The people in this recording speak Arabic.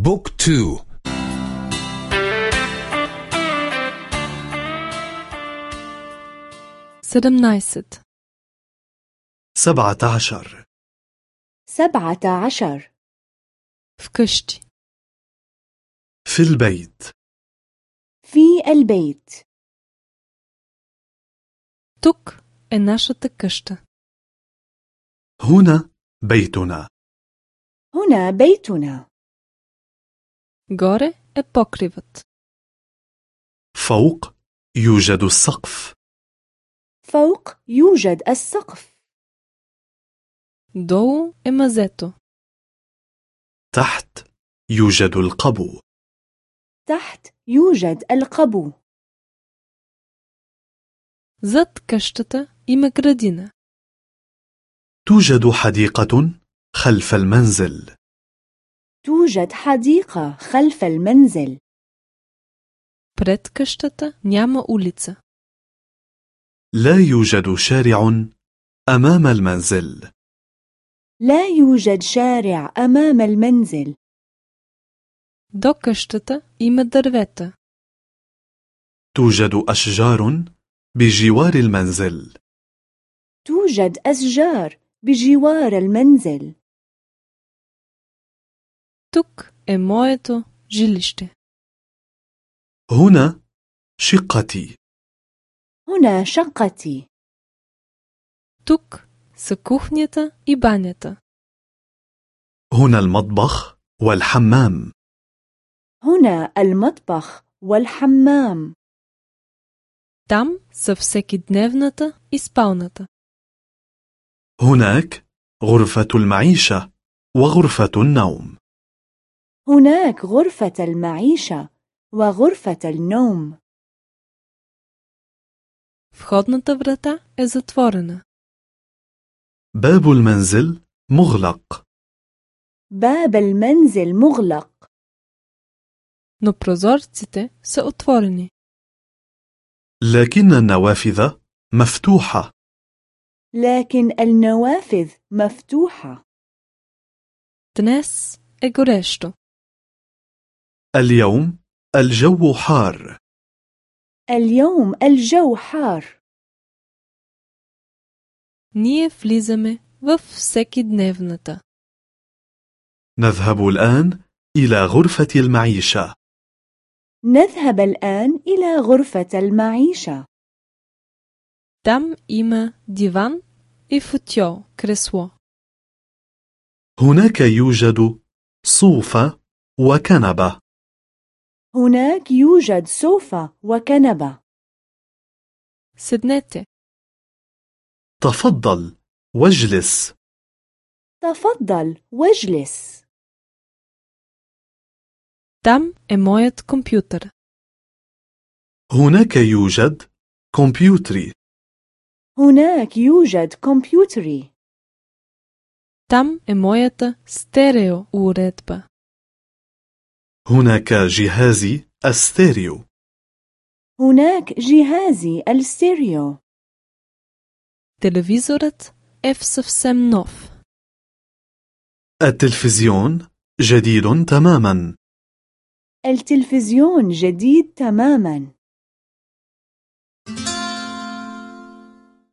Book two. Седемнайсет سبعة عشر. سبعة عشر. В къщи. في البيت. في البيت. Тук е нашата къща هنا بيتنا. هنا بيتنا. Горе е покривът. فوق يوجد السقف فوق يوجد السقف Долу е мазето. تحت يوجد القبو تحت يوجد القبو Зад къщата има градина. توجد حديقة خلف المنزل توجد حديقة خلف المنزل Пред къщата няма улица. لا يوجد شارع أمام المنزل لا يوجد شارع أمام المنزل До къщата има дървета. توجد أشجار بجوار المنزل توجد أشجار بجوار المنزل Тук е моето жилище. هنا شقتي هنا شقتي Тук са кухнята и банята. هنا المطبخ والحمام هنا المطبخ والحمام Там са всекидневната и спалната. هناك غرفة المعيشة وغرفة النوم هناك غرفة المعيشة وغرفة النوم Входната врата е затворена. باب المنزل مغلق باب المنزل مغلق но прозорците са отворени. لكن النوافذ مفتوحة لكن النوافذ مفتوحة Днес е горещо. اليوم الجو حار اليوم الجو حار Ние влизаме в всекидневната. نذهب الآن إلى غرفة المعيشة نذهب الآن إلى غرفة المعيشة Там има диван и футьол, кресло. هناك يوجد صوفة وكنبة هناك يوجد سوفة وكنبة Седнете. تفضل واجلس تفضل واجلس Там е моят компютър. هناك يوجد كمبيوتري هناك يوجد كمبيوتري Там е моята стерео уредба. هناك جهازي الستيريو. هناك جهازي الستيريو. Телевизорът е съвсем нов التلفزيون جديد تماما. التلفزيون جديد تماما.